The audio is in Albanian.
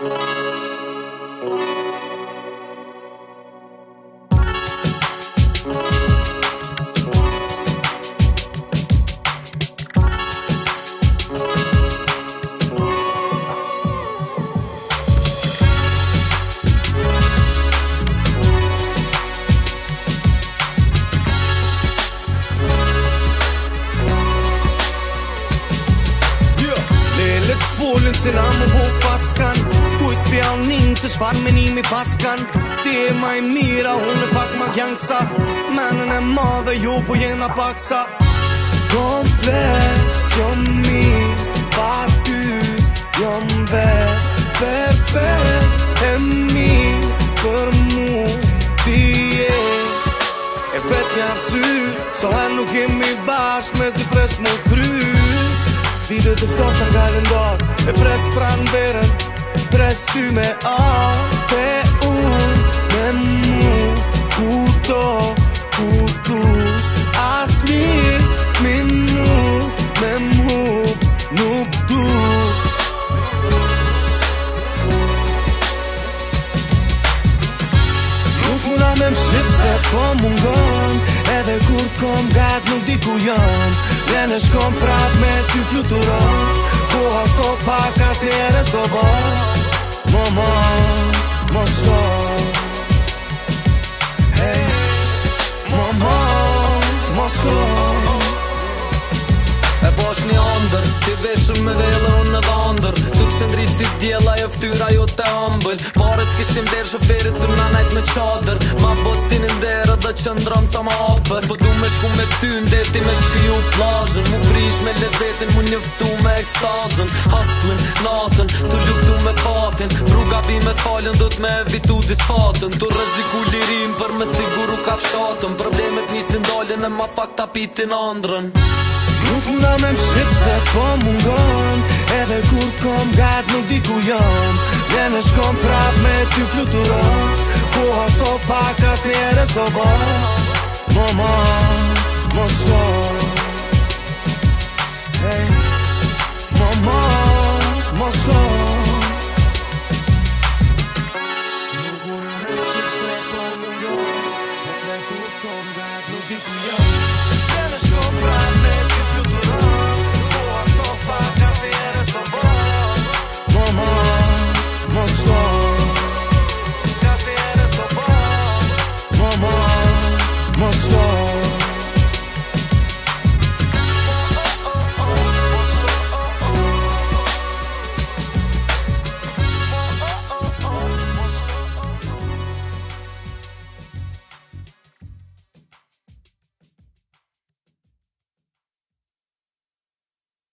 Música Se na më vo fat s'kan Kujt pja unë njën se shfar me një mi pas kan Ti e ma i mira, unë e pak ma gjangsta Menën e ma dhe ju jo po jena pak sa Komplet, s'jom mi Pa ty, jom vest Perfekt, e mi Për mu, ti e E pet një arsyt So her nuk jemi bashk me zi pres mu kry Dite të ftofta nga lëndor E pres pranë verën Pres ty me a Pe unë Me mu Ku to As mi Mi mu Me mu Nuk du Nuk una me më shqip se po më shqip edhe kur të kom gëtë nuk di ku jëmë Dhe në shkom prap me ty fluturon Po aso pak atë e resto bos Mo mo, mo shko Hey, mo mo, mo shko E bosh një ndër, ti veshëm me dhe unë kishim rizit djela jo ftyra jo të ombën Pare të kishim verë shoferit të në nejt në qadër Ma bostin ndere dhe që sa ma apër Po du me shku me ty ndeti me shiu plazhën Mu prish me lezetin mu njëftu me ekstazën Haslin, natën, të luftu me fatin Rruga bi me të falën dhët me evitu disfatën Të rëziku lirim për me siguru ka fshatën Problemet njësë dalën e ma fakta piti në Nuk nga me mshqip se po tu fluturas På så backas hey. Mamma,